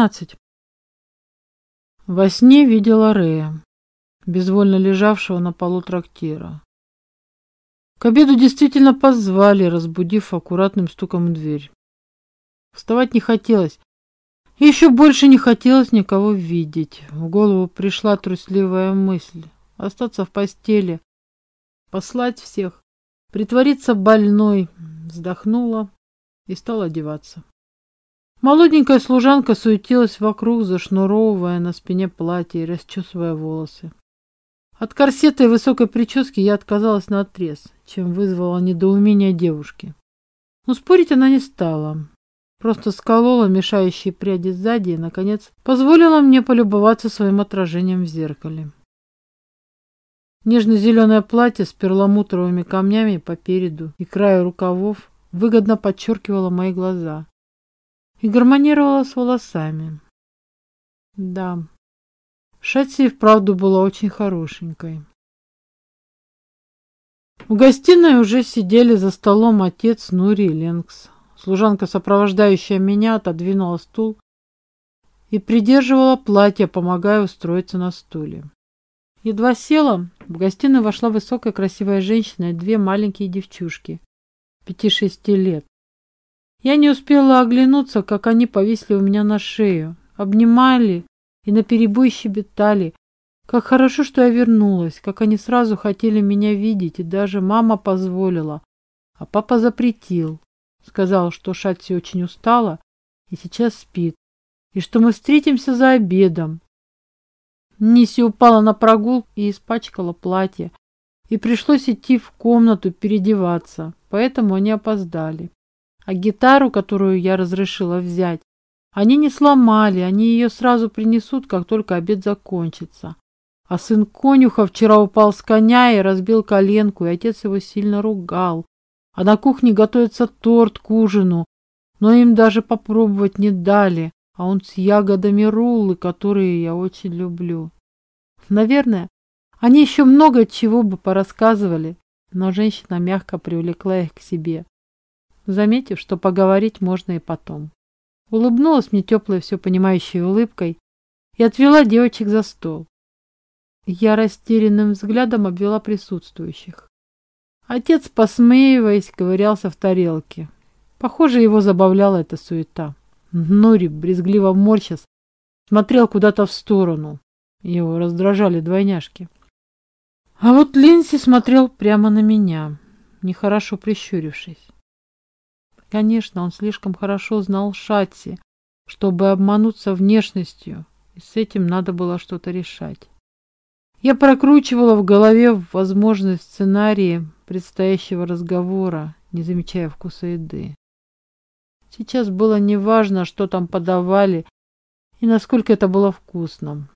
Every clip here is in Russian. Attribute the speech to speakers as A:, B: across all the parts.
A: 18. Во сне видела Рея, безвольно лежавшего на полу трактира. К обеду действительно позвали, разбудив аккуратным стуком дверь. Вставать не хотелось. Еще больше не хотелось никого видеть. В голову пришла трусливая мысль. Остаться в постели, послать всех, притвориться больной. Вздохнула и стала одеваться. Молоденькая служанка суетилась вокруг, зашнуровывая на спине платье и расчесывая волосы. От корсета и высокой прически я отказалась на отрез, чем вызвала недоумение девушки. Но спорить она не стала. Просто сколола мешающие пряди сзади и, наконец, позволила мне полюбоваться своим отражением в зеркале. Нежно-зеленое платье с перламутровыми камнями по переду и краю рукавов выгодно подчеркивало мои глаза и гармонировала с волосами. Да, Шатси вправду была очень хорошенькой. В гостиной уже сидели за столом отец Нури и Ленкс. Служанка, сопровождающая меня, отодвинула стул и придерживала платье, помогая устроиться на стуле. Едва села, в гостиную вошла высокая красивая женщина и две маленькие девчушки, пяти-шести лет. Я не успела оглянуться, как они повисли у меня на шею, обнимали и наперебой щебетали. Как хорошо, что я вернулась, как они сразу хотели меня видеть, и даже мама позволила, а папа запретил. Сказал, что Шатси очень устала и сейчас спит, и что мы встретимся за обедом. Ниси упала на прогул и испачкала платье, и пришлось идти в комнату переодеваться, поэтому они опоздали. А гитару, которую я разрешила взять, они не сломали, они ее сразу принесут, как только обед закончится. А сын конюха вчера упал с коня и разбил коленку, и отец его сильно ругал. А на кухне готовится торт к ужину, но им даже попробовать не дали, а он с ягодами руллы, которые я очень люблю. Наверное, они еще много чего бы порассказывали, но женщина мягко привлекла их к себе заметив, что поговорить можно и потом. Улыбнулась мне теплой, все понимающей улыбкой и отвела девочек за стол. Я растерянным взглядом обвела присутствующих. Отец, посмеиваясь, ковырялся в тарелке. Похоже, его забавляла эта суета. Нори, брезгливо морщась, смотрел куда-то в сторону. Его раздражали двойняшки. А вот Линси смотрел прямо на меня, нехорошо прищурившись. Конечно, он слишком хорошо знал Шатси, чтобы обмануться внешностью, и с этим надо было что-то решать. Я прокручивала в голове возможность сценарии предстоящего разговора, не замечая вкуса еды. Сейчас было неважно, что там подавали и насколько это было вкусным.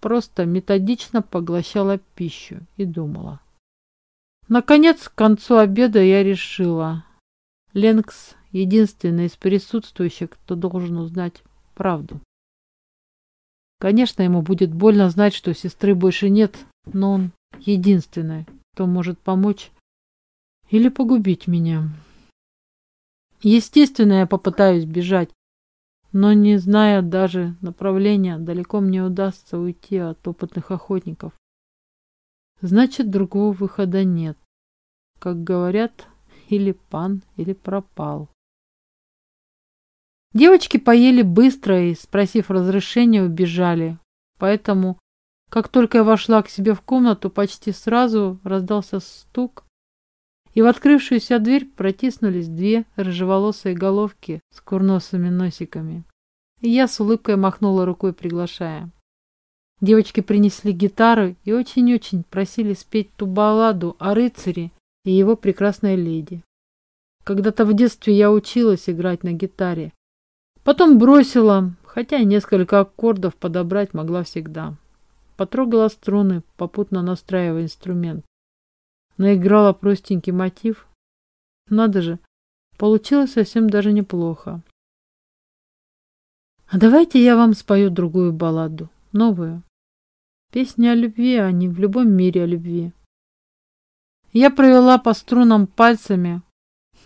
A: Просто методично поглощала пищу и думала. Наконец, к концу обеда я решила, Ленкс — единственный из присутствующих, кто должен узнать правду. Конечно, ему будет больно знать, что сестры больше нет, но он единственный, кто может помочь или погубить меня. Естественно, я попытаюсь бежать, но не зная даже направления, далеко мне удастся уйти от опытных охотников. Значит, другого выхода нет. Как говорят, или пан, или пропал. Девочки поели быстро и, спросив разрешения, убежали. Поэтому, как только я вошла к себе в комнату, почти сразу раздался стук, и в открывшуюся дверь протиснулись две рыжеволосые головки с курносыми носиками. И я с улыбкой махнула рукой, приглашая. Девочки принесли гитару и очень-очень просили спеть ту балладу о рыцаре и его прекрасная леди. Когда-то в детстве я училась играть на гитаре. Потом бросила, хотя несколько аккордов подобрать могла всегда. Потрогала струны, попутно настраивая инструмент. Наиграла простенький мотив. Надо же, получилось совсем даже неплохо. А давайте я вам спою другую балладу, новую. Песня о любви, а не в любом мире о любви. Я провела по струнам пальцами.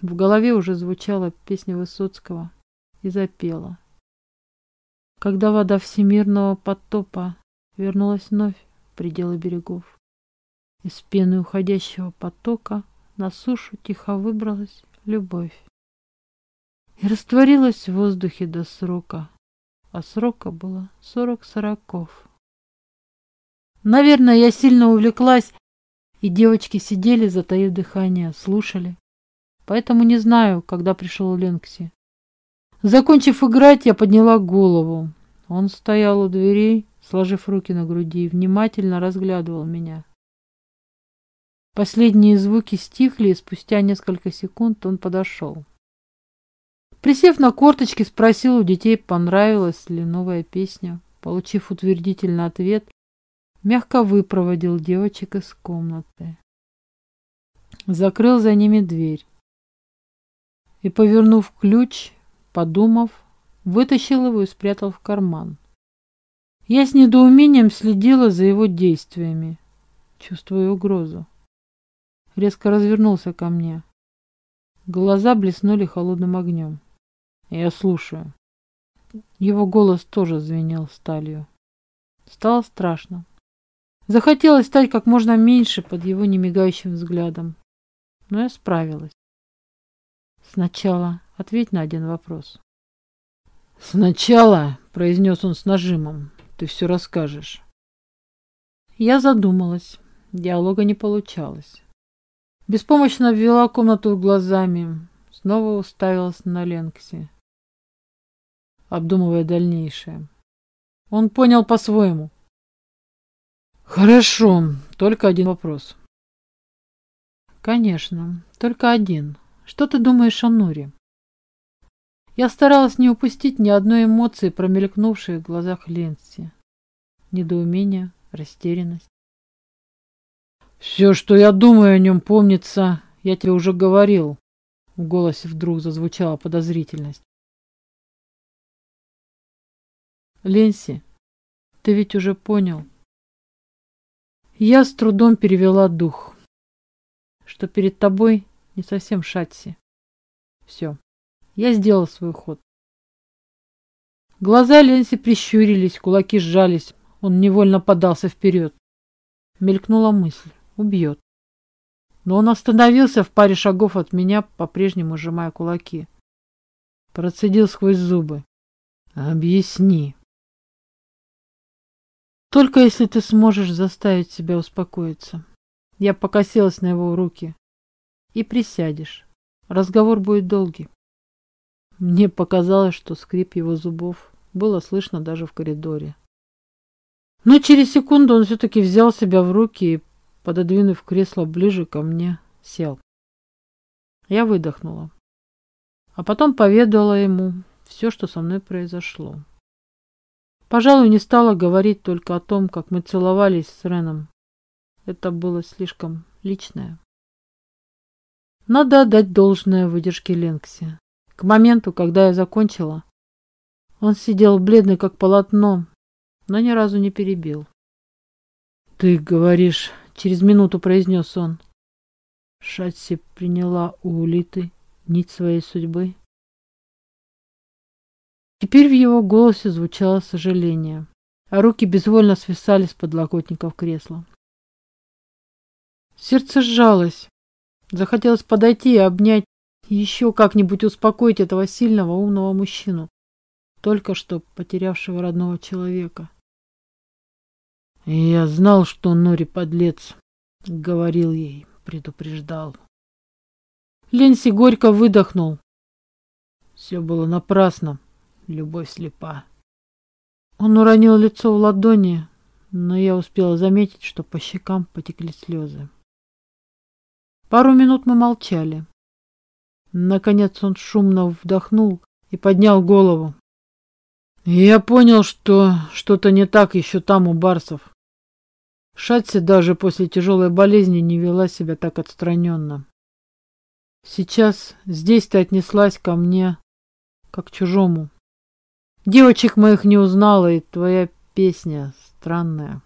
A: В голове уже звучала песня Высоцкого и запела. Когда вода всемирного потопа вернулась вновь в пределы берегов, из пены уходящего потока на сушу тихо выбралась любовь и растворилась в воздухе до срока, а срока было сорок сороков. Наверное, я сильно увлеклась, и девочки сидели, затаив дыхание, слушали. Поэтому не знаю, когда пришел Ленкси. Закончив играть, я подняла голову. Он стоял у дверей, сложив руки на груди, и внимательно разглядывал меня. Последние звуки стихли, и спустя несколько секунд он подошел. Присев на корточки, спросил у детей, понравилась ли новая песня. Получив утвердительный ответ, мягко выпроводил девочек из комнаты. Закрыл за ними дверь и, повернув ключ, подумав, вытащил его и спрятал в карман. Я с недоумением следила за его действиями, чувствуя угрозу. Резко развернулся ко мне. Глаза блеснули холодным огнем. Я слушаю. Его голос тоже звенел сталью. Стало страшно. Захотелось стать как можно меньше под его немигающим взглядом. Но я справилась. Сначала ответь на один вопрос. Сначала, произнес он с нажимом, ты все расскажешь. Я задумалась. Диалога не получалось. Беспомощно ввела комнату глазами. Снова уставилась на Ленкси, обдумывая дальнейшее. Он понял по-своему. Хорошо, только один вопрос. Конечно, только один. Что ты думаешь о Нуре? Я старалась не упустить ни одной эмоции, промелькнувшей в глазах Ленси. Недоумение, растерянность. Все, что я думаю о нем, помнится, я тебе уже говорил. В голосе вдруг зазвучала подозрительность. Ленси, ты ведь уже понял. Я с трудом перевела дух, что перед тобой не совсем Шатси. Все, я сделал свой ход. Глаза Ленси прищурились, кулаки сжались. Он невольно подался вперед. Мелькнула мысль. Убьет. Но он остановился в паре шагов от меня, по-прежнему сжимая кулаки. Процедил сквозь зубы. Объясни. Только если ты сможешь заставить себя успокоиться. Я покосилась на его руки и присядешь. Разговор будет долгий. Мне показалось, что скрип его зубов было слышно даже в коридоре. Но через секунду он все-таки взял себя в руки и, пододвинув кресло ближе ко мне, сел. Я выдохнула. А потом поведала ему все, что со мной произошло. Пожалуй, не стала говорить только о том, как мы целовались с Реном. Это было слишком личное. Надо отдать должное выдержке Ленкси. К моменту, когда я закончила, он сидел бледный, как полотно, но ни разу не перебил. «Ты говоришь...» — через минуту произнес он. Шатси приняла у Улиты нить своей судьбы. Теперь в его голосе звучало сожаление, а руки безвольно свисали с подлокотников кресла. Сердце сжалось. Захотелось подойти и обнять, еще как-нибудь успокоить этого сильного, умного мужчину, только что потерявшего родного человека. Я знал, что Нори подлец, говорил ей, предупреждал. Ленси горько выдохнул. Все было напрасно, любовь слепа. Он уронил лицо в ладони, но я успела заметить, что по щекам потекли слезы. Пару минут мы молчали. Наконец он шумно вдохнул и поднял голову. Я понял, что что-то не так еще там у барсов. Шатси даже после тяжелой болезни не вела себя так отстраненно. Сейчас здесь ты отнеслась ко мне, как к чужому. Девочек моих не узнала, и твоя песня странная.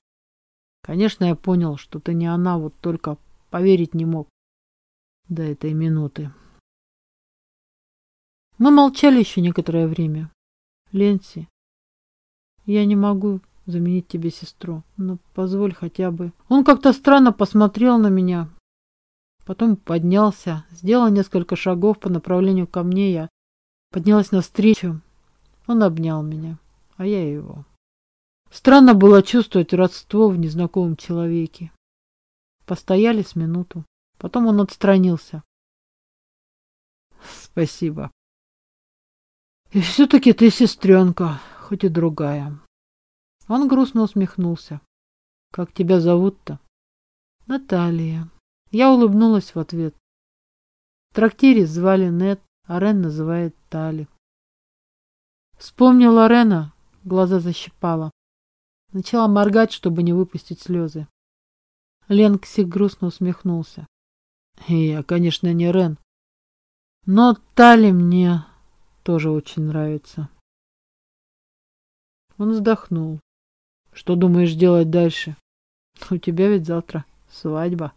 A: Конечно, я понял, что ты не она, вот только поверить не мог до этой минуты. Мы молчали еще некоторое время. Ленси, Я не могу заменить тебе сестру, но позволь хотя бы. Он как-то странно посмотрел на меня, потом поднялся, сделал несколько шагов по направлению ко мне, я поднялась навстречу. Он обнял меня, а я его. Странно было чувствовать родство в незнакомом человеке. Постояли с минуту. Потом он отстранился. Спасибо. И все-таки ты сестренка, хоть и другая. Он грустно усмехнулся. Как тебя зовут-то? Наталья. Я улыбнулась в ответ. В трактире звали Нет, а Рен называет Тали. Вспомнила Рена, глаза защипала. Начала моргать, чтобы не выпустить слезы. Ленкси грустно усмехнулся. Я, конечно, не Рен. Но Тали мне тоже очень нравится. Он вздохнул. Что думаешь делать дальше? У тебя ведь завтра свадьба.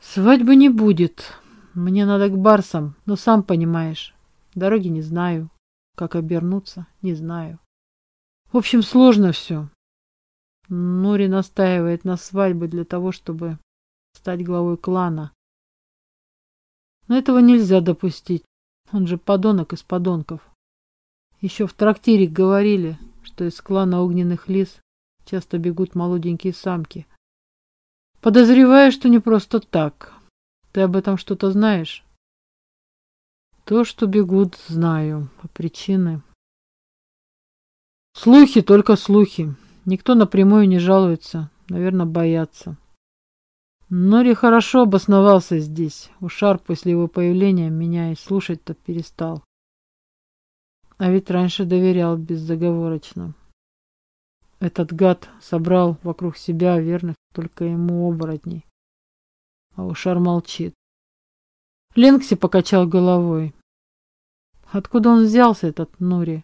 A: Свадьбы не будет. Мне надо к барсам, но сам понимаешь, дороги не знаю. Как обернуться, не знаю. В общем, сложно все. Нори настаивает на свадьбе для того, чтобы стать главой клана. Но этого нельзя допустить. Он же подонок из подонков. Еще в трактире говорили, что из клана огненных лис часто бегут молоденькие самки. Подозреваю, что не просто так. Ты об этом что-то знаешь? То, что бегут, знаю. А причины... Слухи, только слухи. Никто напрямую не жалуется. Наверное, боятся. Нори хорошо обосновался здесь. Ушар после его появления меня и слушать-то перестал. А ведь раньше доверял беззаговорочно. Этот гад собрал вокруг себя верных только ему оборотней. А Ушар молчит. Ленкси покачал головой. Откуда он взялся, этот Нори?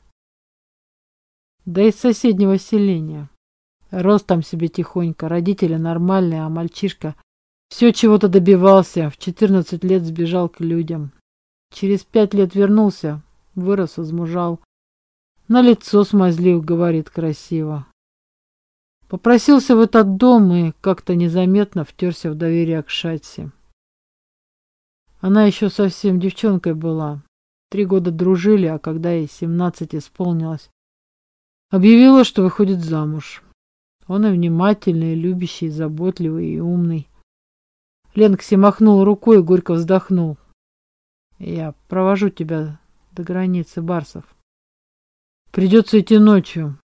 A: Да из соседнего селения. Рос там себе тихонько, родители нормальные, а мальчишка все чего-то добивался, в 14 лет сбежал к людям. Через пять лет вернулся, вырос, возмужал. На лицо смазлив, говорит красиво. Попросился в этот дом и как-то незаметно втерся в доверие к Шатси. Она еще совсем девчонкой была. Три года дружили, а когда ей семнадцать исполнилось, Объявила, что выходит замуж. Он и внимательный, и любящий, и заботливый, и умный. Ленкси махнул рукой и горько вздохнул. Я провожу тебя до границы барсов. Придется идти ночью.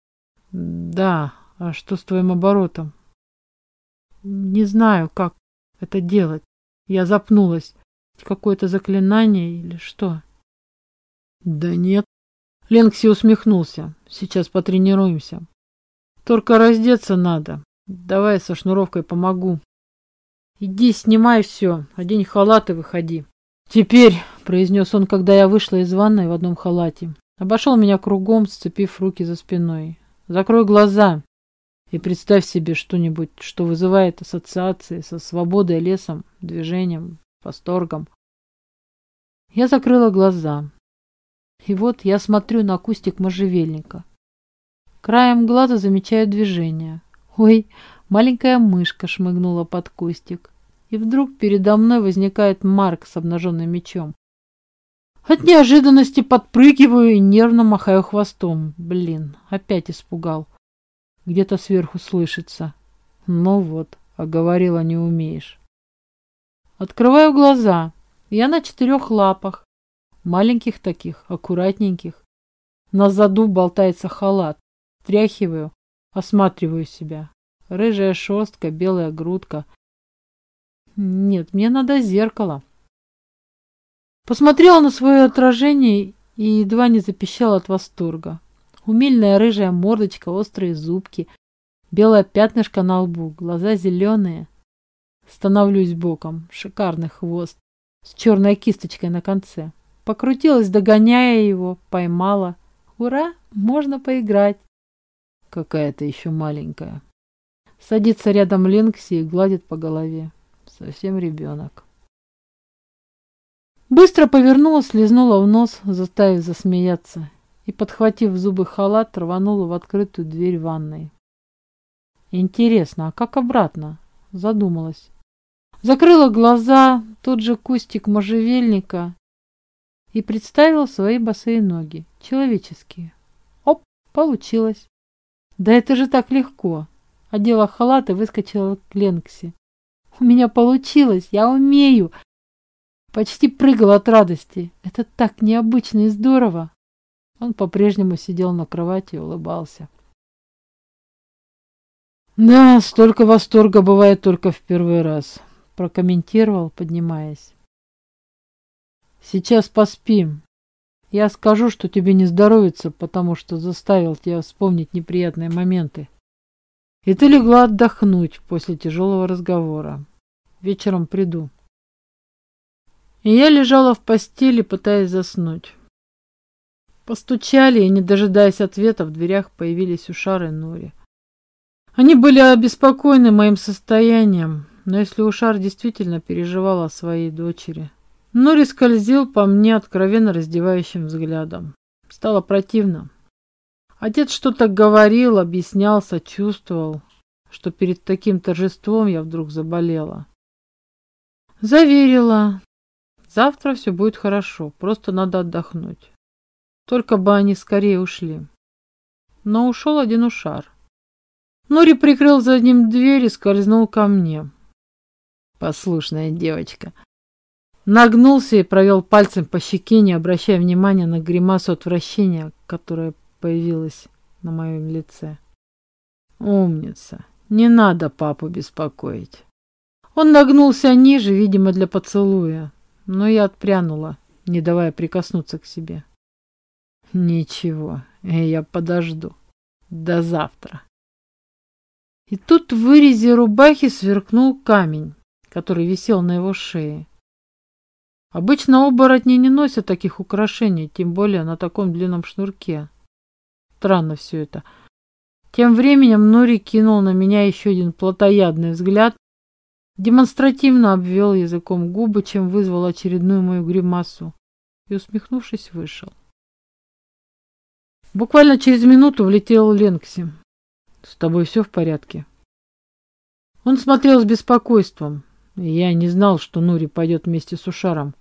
A: Да, а что с твоим оборотом? Не знаю, как это делать. Я запнулась. Какое-то заклинание или что? Да нет, Ленкси усмехнулся. Сейчас потренируемся. Только раздеться надо. Давай со шнуровкой помогу. Иди, снимай все, одень халат и выходи. Теперь, произнес он, когда я вышла из ванной в одном халате, обошел меня кругом, сцепив руки за спиной. Закрой глаза и представь себе что-нибудь, что вызывает ассоциации со свободой, лесом, движением, восторгом. Я закрыла глаза. И вот я смотрю на кустик можжевельника. Краем глаза замечаю движение. Ой, маленькая мышка шмыгнула под кустик. И вдруг передо мной возникает Марк с обнаженным мечом. От неожиданности подпрыгиваю и нервно махаю хвостом. Блин, опять испугал. Где-то сверху слышится. Ну вот, а говорила не умеешь. Открываю глаза. Я на четырех лапах. Маленьких таких, аккуратненьких. На заду болтается халат. Тряхиваю, осматриваю себя. Рыжая шерстка, белая грудка. Нет, мне надо зеркало. Посмотрела на свое отражение и едва не запищала от восторга. Умильная рыжая мордочка, острые зубки, белое пятнышко на лбу, глаза зеленые. Становлюсь боком, шикарный хвост с черной кисточкой на конце. Покрутилась, догоняя его, поймала. Ура, можно поиграть. Какая-то еще маленькая. Садится рядом Ленкси и гладит по голове. Совсем ребенок. Быстро повернулась, слезнула в нос, заставив засмеяться. и, подхватив в зубы халат, рванула в открытую дверь ванной. Интересно, а как обратно? Задумалась. Закрыла глаза, тот же кустик можжевельника и представила свои босые ноги, человеческие. Оп, получилось. Да это же так легко. Одела халат и выскочила к Ленкси. У меня получилось, я умею. Почти прыгал от радости. Это так необычно и здорово. Он по-прежнему сидел на кровати и улыбался. Да, столько восторга бывает только в первый раз, прокомментировал, поднимаясь. Сейчас поспим. Я скажу, что тебе не здоровится, потому что заставил тебя вспомнить неприятные моменты. И ты легла отдохнуть после тяжелого разговора. Вечером приду. И я лежала в постели, пытаясь заснуть. Постучали, и, не дожидаясь ответа, в дверях появились Ушар и Нури. Они были обеспокоены моим состоянием, но если Ушар действительно переживал о своей дочери, Нури скользил по мне откровенно раздевающим взглядом. Стало противно. Отец что-то говорил, объяснял, сочувствовал, что перед таким торжеством я вдруг заболела. Заверила. Завтра все будет хорошо, просто надо отдохнуть. Только бы они скорее ушли. Но ушел один ушар. Нури прикрыл за ним дверь и скользнул ко мне. Послушная девочка, Нагнулся и провел пальцем по щеке, не обращая внимания на гримасу отвращения, которая появилась на моем лице. Умница. Не надо папу беспокоить. Он нагнулся ниже, видимо, для поцелуя, но я отпрянула, не давая прикоснуться к себе. Ничего, я подожду. До завтра. И тут в вырезе рубахи сверкнул камень, который висел на его шее. Обычно оборотни не носят таких украшений, тем более на таком длинном шнурке. Странно все это. Тем временем Нури кинул на меня еще один плотоядный взгляд, демонстративно обвел языком губы, чем вызвал очередную мою гримасу, и, усмехнувшись, вышел. Буквально через минуту влетел Ленкси. «С тобой все в порядке?» Он смотрел с беспокойством. Я не знал, что Нури пойдет вместе с Ушаром.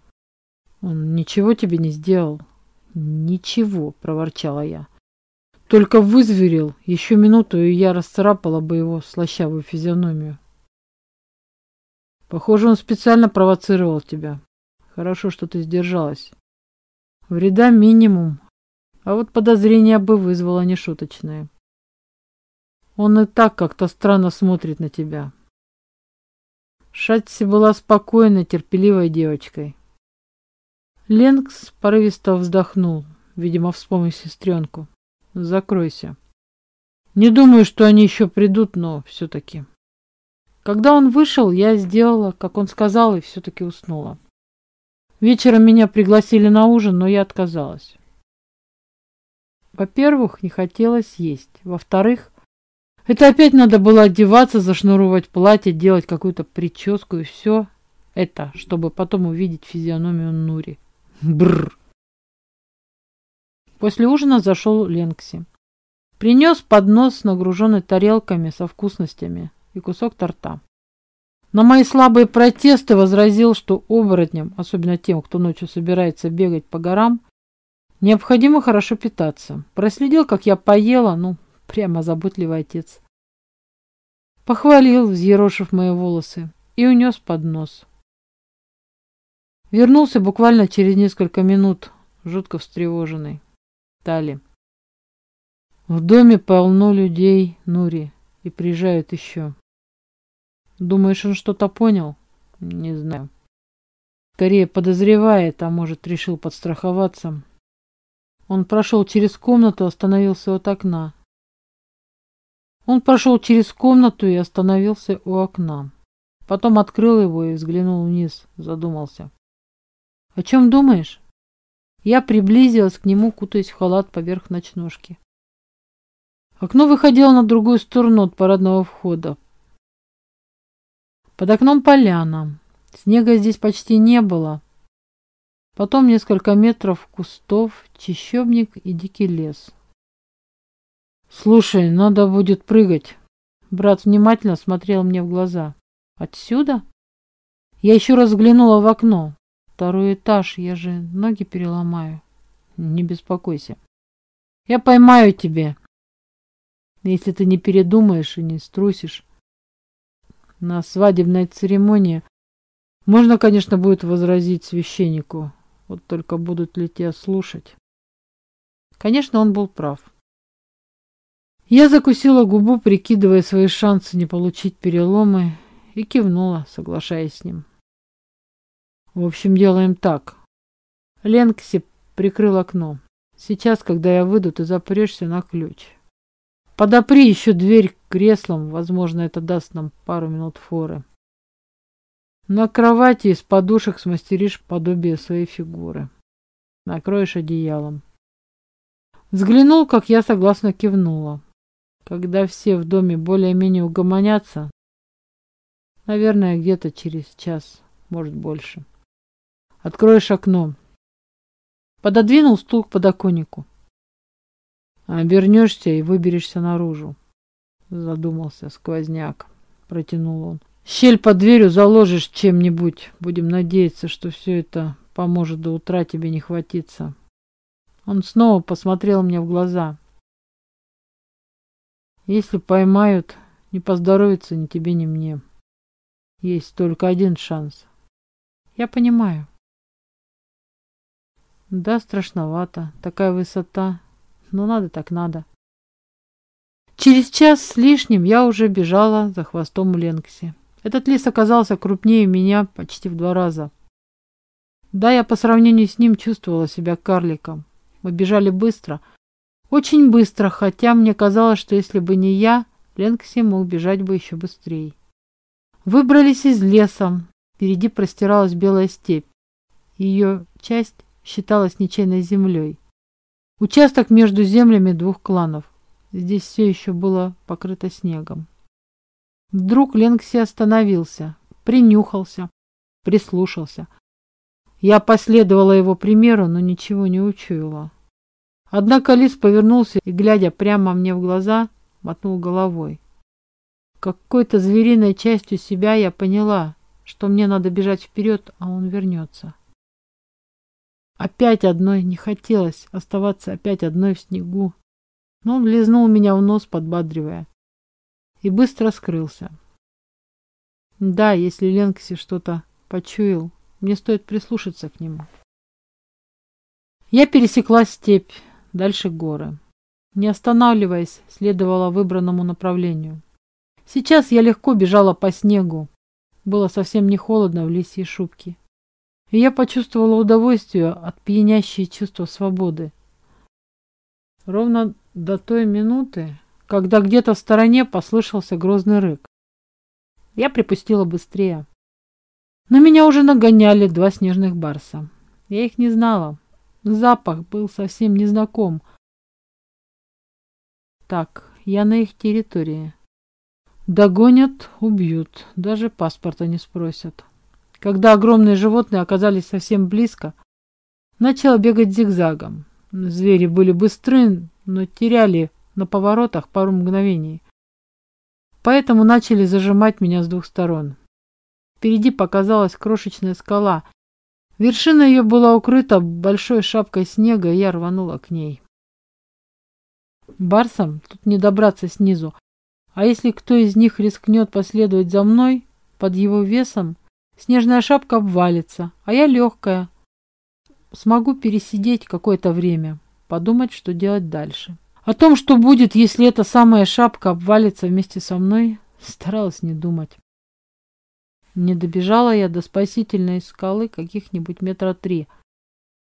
A: Он ничего тебе не сделал? Ничего, проворчала я. Только вызверил. Еще минуту, и я расцарапала бы его слащавую физиономию. Похоже, он специально провоцировал тебя. Хорошо, что ты сдержалась. Вреда минимум, а вот подозрение бы вызвало нешуточное. Он и так как-то странно смотрит на тебя. Шатси была спокойной, терпеливой девочкой. Ленкс порывисто вздохнул, видимо, вспомнив сестренку. Закройся. Не думаю, что они еще придут, но все-таки. Когда он вышел, я сделала, как он сказал, и все-таки уснула. Вечером меня пригласили на ужин, но я отказалась. Во-первых, не хотелось есть. Во-вторых, это опять надо было одеваться, зашнуровать платье, делать какую-то прическу и все это, чтобы потом увидеть физиономию Нури. Бррр. После ужина зашел Ленкси. Принес поднос, нагруженный тарелками со вкусностями и кусок торта. На мои слабые протесты возразил, что оборотням, особенно тем, кто ночью собирается бегать по горам, необходимо хорошо питаться. Проследил, как я поела, ну, прямо заботливый отец. Похвалил, взъерошив мои волосы, и унес поднос. Вернулся буквально через несколько минут, жутко встревоженный. Тали. В доме полно людей, Нури, и приезжают еще. Думаешь, он что-то понял? Не знаю. Скорее подозревает, а может, решил подстраховаться. Он прошел через комнату, остановился от окна. Он прошел через комнату и остановился у окна. Потом открыл его и взглянул вниз, задумался. «О чем думаешь?» Я приблизилась к нему, кутаясь в халат поверх ночнушки. Окно выходило на другую сторону от парадного входа. Под окном поляна. Снега здесь почти не было. Потом несколько метров кустов, чащобник и дикий лес. «Слушай, надо будет прыгать». Брат внимательно смотрел мне в глаза. «Отсюда?» Я еще раз взглянула в окно. Второй этаж, я же ноги переломаю. Не беспокойся. Я поймаю тебя, если ты не передумаешь и не струсишь. На свадебной церемонии можно, конечно, будет возразить священнику. Вот только будут ли тебя слушать? Конечно, он был прав. Я закусила губу, прикидывая свои шансы не получить переломы, и кивнула, соглашаясь с ним. В общем, делаем так. Ленкси прикрыл окно. Сейчас, когда я выйду, ты запрешься на ключ. Подопри еще дверь креслом, возможно, это даст нам пару минут форы. На кровати из подушек смастеришь подобие своей фигуры. Накроешь одеялом. Взглянул, как я согласно кивнула. Когда все в доме более-менее угомонятся, наверное, где-то через час, может больше. Откроешь окно. Пододвинул стул к подоконнику. Обернешься и выберешься наружу. Задумался сквозняк. Протянул он. Щель под дверью заложишь чем-нибудь. Будем надеяться, что все это поможет до утра тебе не хватиться. Он снова посмотрел мне в глаза. Если поймают, не поздоровится ни тебе, ни мне. Есть только один шанс. Я понимаю. Да, страшновато. Такая высота. Но надо так надо. Через час с лишним я уже бежала за хвостом Ленкси. Этот лис оказался крупнее меня почти в два раза. Да, я по сравнению с ним чувствовала себя карликом. Мы бежали быстро. Очень быстро, хотя мне казалось, что если бы не я, Ленкси мог бежать бы еще быстрее. Выбрались из леса. Впереди простиралась белая степь. Ее часть считалась ничейной землей. Участок между землями двух кланов. Здесь все еще было покрыто снегом. Вдруг Ленкси остановился, принюхался, прислушался. Я последовала его примеру, но ничего не учуяла. Однако лис повернулся и, глядя прямо мне в глаза, мотнул головой. Какой-то звериной частью себя я поняла, что мне надо бежать вперед, а он вернется. Опять одной не хотелось оставаться опять одной в снегу. Но он лизнул меня в нос, подбадривая. И быстро скрылся. Да, если Ленкси что-то почуял, мне стоит прислушаться к нему. Я пересекла степь, дальше горы. Не останавливаясь, следовала выбранному направлению. Сейчас я легко бежала по снегу. Было совсем не холодно в лисьей шубке и я почувствовала удовольствие от пьянящей чувства свободы. Ровно до той минуты, когда где-то в стороне послышался грозный рык. Я припустила быстрее. Но меня уже нагоняли два снежных барса. Я их не знала. Запах был совсем незнаком. Так, я на их территории. Догонят, убьют, даже паспорта не спросят. Когда огромные животные оказались совсем близко, начал бегать зигзагом. Звери были быстры, но теряли на поворотах пару мгновений. Поэтому начали зажимать меня с двух сторон. Впереди показалась крошечная скала. Вершина ее была укрыта большой шапкой снега, и я рванула к ней. Барсам тут не добраться снизу, а если кто из них рискнет последовать за мной, под его весом Снежная шапка обвалится, а я легкая. Смогу пересидеть какое-то время, подумать, что делать дальше. О том, что будет, если эта самая шапка обвалится вместе со мной, старалась не думать. Не добежала я до спасительной скалы каких-нибудь метра три,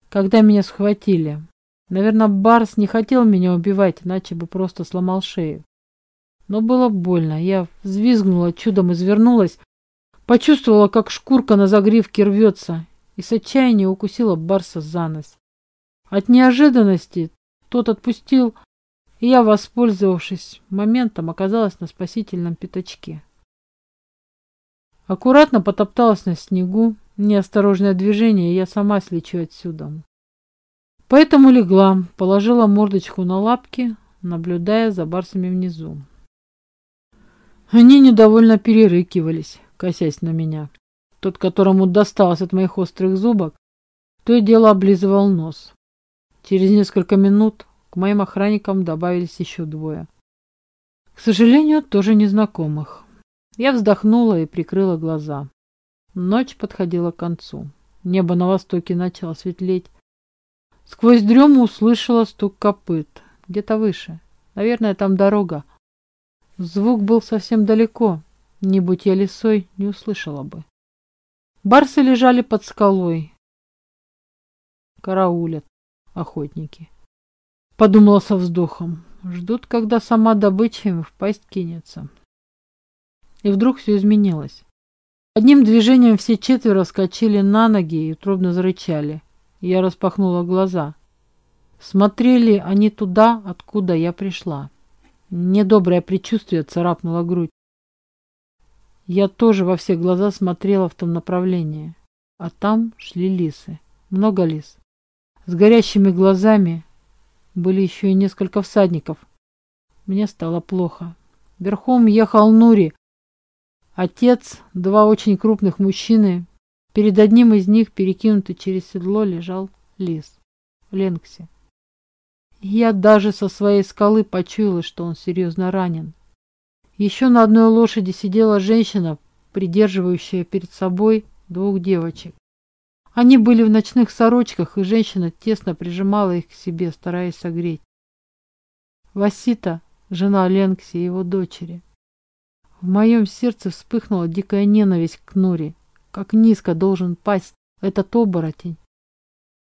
A: когда меня схватили. Наверное, Барс не хотел меня убивать, иначе бы просто сломал шею. Но было больно. Я взвизгнула, чудом извернулась Почувствовала, как шкурка на загривке рвется, и с отчаяния укусила Барса за нос. От неожиданности тот отпустил, и я, воспользовавшись моментом, оказалась на спасительном пятачке. Аккуратно потопталась на снегу, Неосторожное движение, и я сама слечу отсюда. Поэтому легла, положила мордочку на лапки, наблюдая за барсами внизу. Они недовольно перерыкивались, косясь на меня. Тот, которому досталось от моих острых зубок, то и дело облизывал нос. Через несколько минут к моим охранникам добавились еще двое. К сожалению, тоже незнакомых. Я вздохнула и прикрыла глаза. Ночь подходила к концу. Небо на востоке начало светлеть. Сквозь дрему услышала стук копыт. Где-то выше. Наверное, там дорога. Звук был совсем далеко. Не будь я лисой, не услышала бы. Барсы лежали под скалой. Караулят охотники. Подумала со вздохом. Ждут, когда сама добыча им в пасть кинется. И вдруг все изменилось. Одним движением все четверо вскочили на ноги и трудно зарычали. Я распахнула глаза. Смотрели они туда, откуда я пришла. Недоброе предчувствие царапнуло грудь. Я тоже во все глаза смотрела в том направлении. А там шли лисы. Много лис. С горящими глазами были еще и несколько всадников. Мне стало плохо. Верхом ехал Нури. Отец, два очень крупных мужчины. Перед одним из них, перекинутый через седло, лежал лис. Ленксе. Я даже со своей скалы почуяла, что он серьезно ранен. Еще на одной лошади сидела женщина, придерживающая перед собой двух девочек. Они были в ночных сорочках, и женщина тесно прижимала их к себе, стараясь согреть. Васита, жена Ленкси и его дочери. В моем сердце вспыхнула дикая ненависть к Нуре. Как низко должен пасть этот оборотень.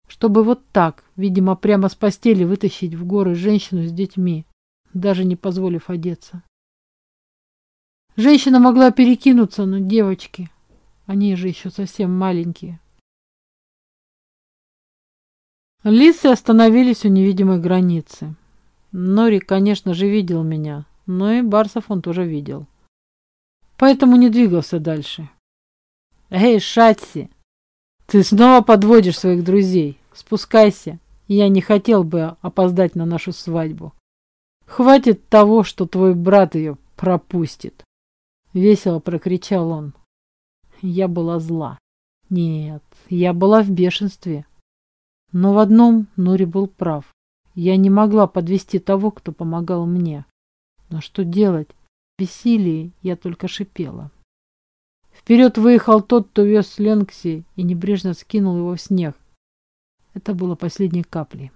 A: Чтобы вот так, видимо, прямо с постели вытащить в горы женщину с детьми, даже не позволив одеться. Женщина могла перекинуться, но девочки, они же еще совсем маленькие. Лисы остановились у невидимой границы. Нори, конечно же, видел меня, но и Барсов он тоже видел. Поэтому не двигался дальше. «Эй, Шатси, ты снова подводишь своих друзей. Спускайся. Я не хотел бы опоздать на нашу свадьбу. Хватит того, что твой брат ее пропустит». Весело прокричал он. Я была зла. Нет, я была в бешенстве. Но в одном Нури был прав. Я не могла подвести того, кто помогал мне. Но что делать? Бессилии я только шипела. Вперед выехал тот, кто вез Ленкси и небрежно скинул его в снег. Это было последней каплей.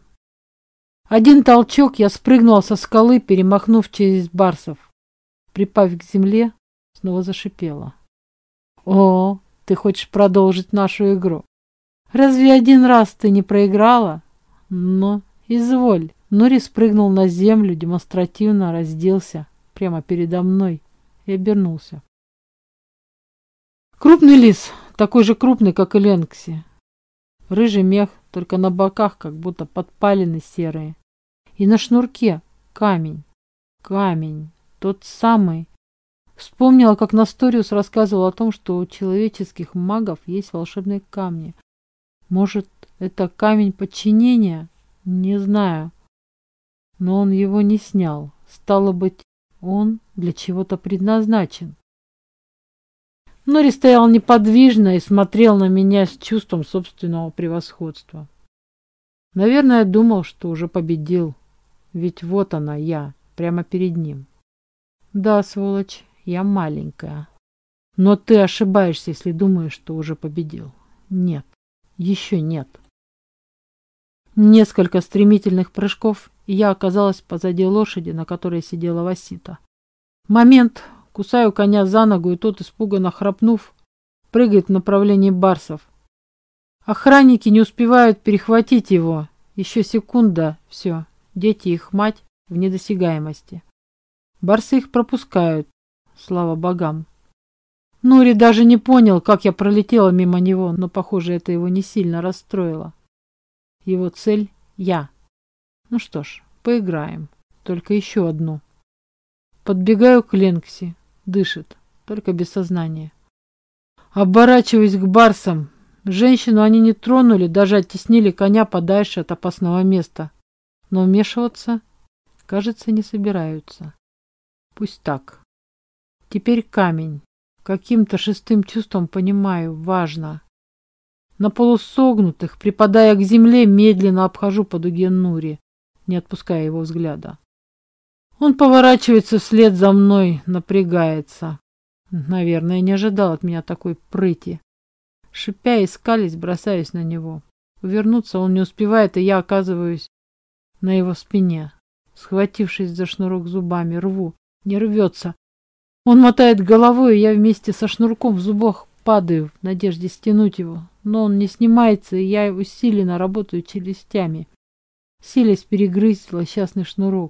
A: Один толчок я спрыгнула со скалы, перемахнув через барсов. Припав к земле, снова зашипела. «О, ты хочешь продолжить нашу игру? Разве один раз ты не проиграла? Но, изволь. Нори спрыгнул на землю, демонстративно разделся прямо передо мной и обернулся. Крупный лис, такой же крупный, как и Ленкси. Рыжий мех, только на боках как будто подпалины серые. И на шнурке камень. Камень. Тот самый. Вспомнила, как Насториус рассказывал о том, что у человеческих магов есть волшебные камни, может, это камень подчинения? Не знаю. Но он его не снял. Стало быть, он для чего-то предназначен. Нори стоял неподвижно и смотрел на меня с чувством собственного превосходства. Наверное, думал, что уже победил. Ведь вот она, я, прямо перед ним. Да, сволочь, я маленькая. Но ты ошибаешься, если думаешь, что уже победил. Нет. Еще нет. Несколько стремительных прыжков, и я оказалась позади лошади, на которой сидела Васита. Момент. Кусаю коня за ногу, и тот, испуганно храпнув, прыгает в направлении барсов. Охранники не успевают перехватить его. Еще секунда, все. Дети и их мать в недосягаемости. Барсы их пропускают, слава богам. Нури даже не понял, как я пролетела мимо него, но, похоже, это его не сильно расстроило. Его цель — я. Ну что ж, поиграем. Только еще одну. Подбегаю к Ленкси. Дышит, только без сознания. Оборачиваюсь к барсам. Женщину они не тронули, даже оттеснили коня подальше от опасного места. Но вмешиваться, кажется, не собираются. Пусть так. Теперь камень. Каким-то шестым чувством понимаю, важно. На полусогнутых, припадая к земле, медленно обхожу по дуге Нури, не отпуская его взгляда. Он поворачивается вслед за мной, напрягается. Наверное, не ожидал от меня такой прыти. Шипя и скались, бросаюсь на него. Увернуться он не успевает, и я оказываюсь на его спине. Схватившись за шнурок зубами, рву. Не рвется. Он мотает головой, и я вместе со шнурком в зубах падаю в надежде стянуть его. Но он не снимается, и я усиленно работаю челюстями, силясь перегрызть злосчастный шнурок,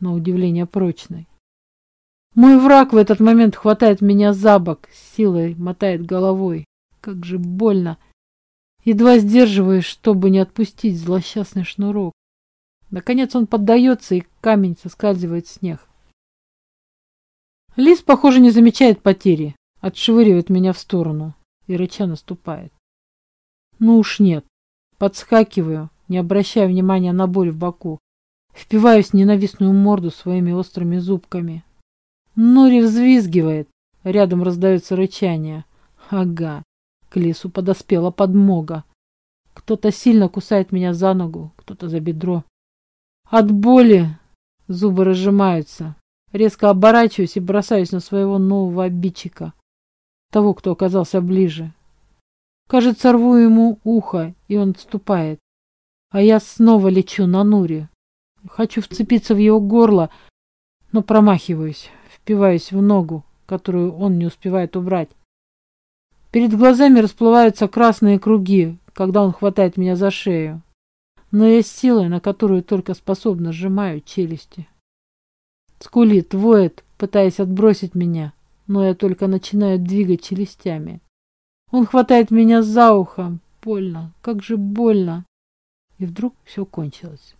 A: на удивление прочный. Мой враг в этот момент хватает меня за бок, силой мотает головой. Как же больно. Едва сдерживаюсь, чтобы не отпустить злосчастный шнурок. Наконец он поддается, и камень соскальзывает в снег. Лис, похоже, не замечает потери, отшвыривает меня в сторону и рыча наступает. Ну уж нет. Подскакиваю, не обращая внимания на боль в боку. Впиваюсь в ненавистную морду своими острыми зубками. Нори взвизгивает. Рядом раздается рычание. Ага, к лесу подоспела подмога. Кто-то сильно кусает меня за ногу, кто-то за бедро. От боли зубы разжимаются. Резко оборачиваюсь и бросаюсь на своего нового обидчика. Того, кто оказался ближе. Кажется, рву ему ухо, и он отступает. А я снова лечу на Нури. Хочу вцепиться в его горло, но промахиваюсь впиваюсь в ногу, которую он не успевает убрать. Перед глазами расплываются красные круги, когда он хватает меня за шею. Но я силой, на которую только способна, сжимаю челюсти. Скулит, воет, пытаясь отбросить меня, но я только начинаю двигать челюстями. Он хватает меня за ухо. Больно, как же больно. И вдруг все кончилось.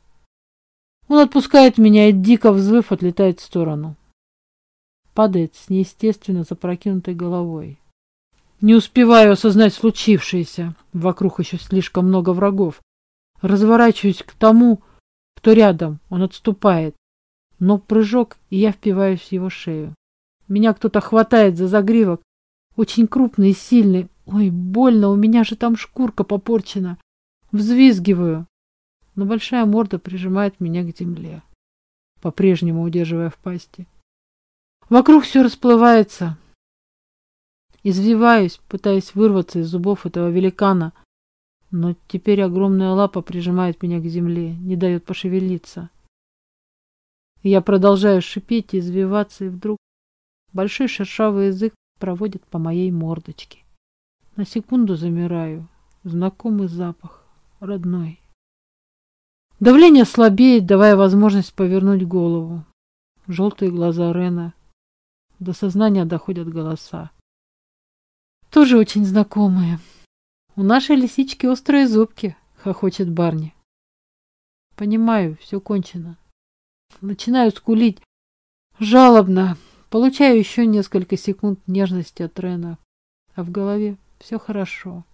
A: Он отпускает меня и, дико взвыв, отлетает в сторону падает с неестественно запрокинутой головой. Не успеваю осознать случившееся. Вокруг еще слишком много врагов. Разворачиваюсь к тому, кто рядом. Он отступает. Но прыжок, и я впиваюсь в его шею. Меня кто-то хватает за загривок. Очень крупный и сильный. Ой, больно, у меня же там шкурка попорчена. Взвизгиваю. Но большая морда прижимает меня к земле, по-прежнему удерживая в пасти. Вокруг все расплывается. Извиваюсь, пытаясь вырваться из зубов этого великана, но теперь огромная лапа прижимает меня к земле, не дает пошевелиться. Я продолжаю шипеть и извиваться, и вдруг большой шершавый язык проводит по моей мордочке. На секунду замираю. Знакомый запах, родной. Давление слабеет, давая возможность повернуть голову. Желтые глаза Рена до сознания доходят голоса. Тоже очень знакомые. У нашей лисички острые зубки, хохочет Барни. Понимаю, все кончено. Начинаю скулить жалобно. Получаю еще несколько секунд нежности от Рена. А в голове все хорошо.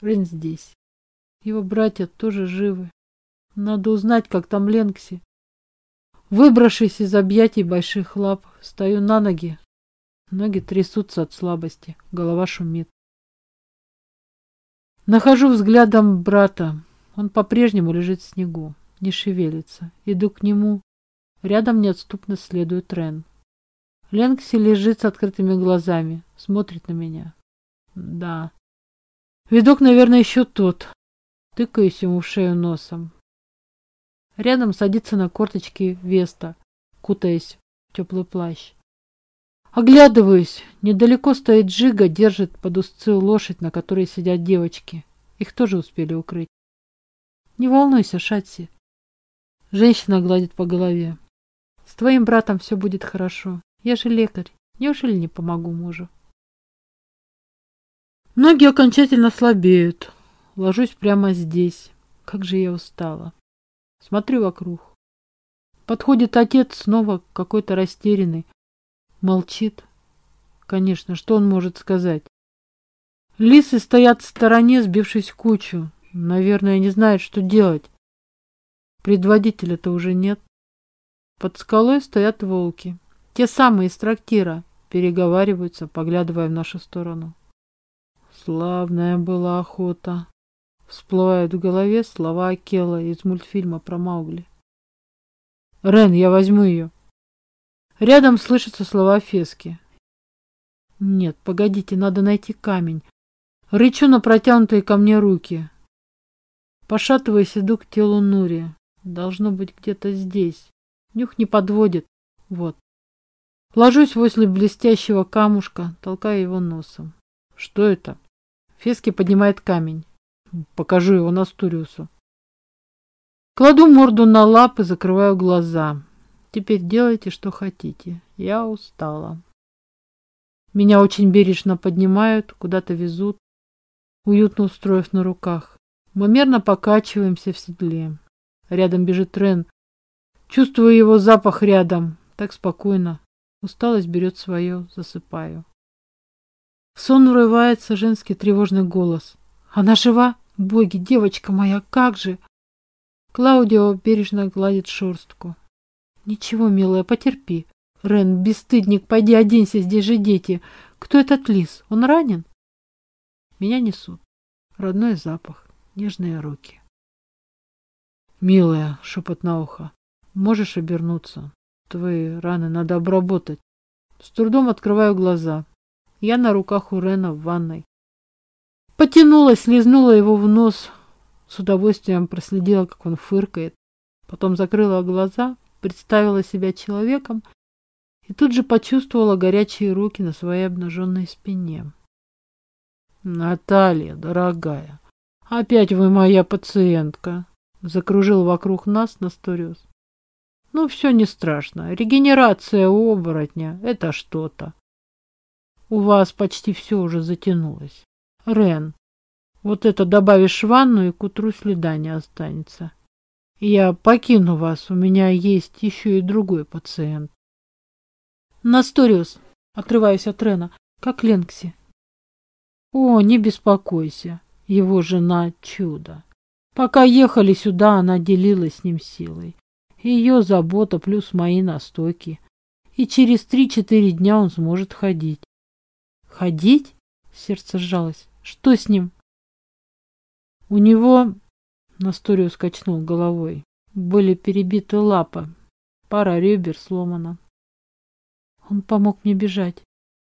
A: Рен здесь. Его братья тоже живы. Надо узнать, как там Ленкси. Выбравшись из объятий больших лап, стою на ноги, Ноги трясутся от слабости, голова шумит. Нахожу взглядом брата. Он по-прежнему лежит в снегу, не шевелится. Иду к нему. Рядом неотступно следует Рен. Ленкси лежит с открытыми глазами, смотрит на меня. Да. Видок, наверное, еще тот. Тыкаюсь ему в шею носом. Рядом садится на корточки Веста, кутаясь в теплый плащ. Оглядываюсь. Недалеко стоит Джига, держит под узцы лошадь, на которой сидят девочки. Их тоже успели укрыть. Не волнуйся, Шатси. Женщина гладит по голове. С твоим братом все будет хорошо. Я же лекарь. Неужели не помогу мужу? Ноги окончательно слабеют. Ложусь прямо здесь. Как же я устала. Смотрю вокруг. Подходит отец, снова какой-то растерянный. Молчит. Конечно, что он может сказать? Лисы стоят в стороне, сбившись в кучу. Наверное, не знают, что делать. Предводителя-то уже нет. Под скалой стоят волки. Те самые из трактира. Переговариваются, поглядывая в нашу сторону. Славная была охота. Всплывают в голове слова Акела из мультфильма про Маугли. Рен, я возьму ее. Рядом слышатся слова Фески. Нет, погодите, надо найти камень. Рычу на протянутые ко мне руки. Пошатываясь, иду к телу Нури. Должно быть где-то здесь. Нюх не подводит. Вот. Ложусь возле блестящего камушка, толкая его носом. Что это? Фески поднимает камень. Покажу его Настуриусу. Кладу морду на лапы, закрываю глаза. Теперь делайте, что хотите. Я устала. Меня очень бережно поднимают, куда-то везут, уютно устроив на руках. Мы мерно покачиваемся в седле. Рядом бежит Рен. Чувствую его запах рядом. Так спокойно. Усталость берет свое, засыпаю. В сон врывается женский тревожный голос. Она жива? Боги, девочка моя, как же? Клаудио бережно гладит шерстку. Ничего, милая, потерпи. Рен, бесстыдник, пойди оденься, здесь же дети. Кто этот лис? Он ранен? Меня несут. Родной запах, нежные руки. Милая, шепот на ухо, можешь обернуться? Твои раны надо обработать. С трудом открываю глаза. Я на руках у Рена в ванной. Потянулась, слезнула его в нос. С удовольствием проследила, как он фыркает. Потом закрыла глаза, представила себя человеком и тут же почувствовала горячие руки на своей обнаженной спине. «Наталья, дорогая, опять вы моя пациентка!» Закружил вокруг нас Насториус. «Ну, все не страшно. Регенерация у оборотня — это что-то. У вас почти все уже затянулось. Рен, вот это добавишь в ванну, и к утру следа не останется. Я покину вас, у меня есть еще и другой пациент. Насториус, отрываюсь от Рена, как Ленкси. О, не беспокойся, его жена чудо. Пока ехали сюда, она делилась с ним силой. Ее забота плюс мои настойки. И через три-четыре дня он сможет ходить. Ходить? Сердце сжалось. Что с ним? У него, Насториус качнул головой, были перебиты лапы, пара ребер сломана. Он помог мне бежать.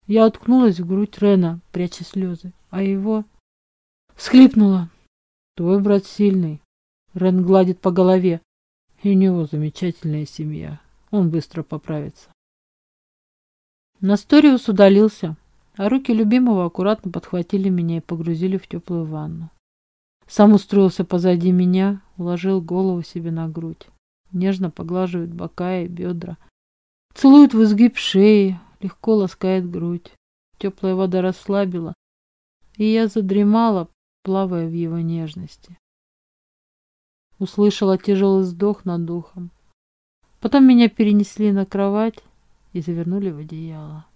A: Я уткнулась в грудь Рена, пряча слезы, а его... Схлипнула. Твой брат сильный. Рен гладит по голове. И у него замечательная семья. Он быстро поправится. Насториус удалился, а руки любимого аккуратно подхватили меня и погрузили в теплую ванну. Сам устроился позади меня, уложил голову себе на грудь. Нежно поглаживает бока и бедра. Целует в изгиб шеи, легко ласкает грудь. Теплая вода расслабила, и я задремала, плавая в его нежности. Услышала тяжелый вздох над духом. Потом меня перенесли на кровать и завернули в одеяло.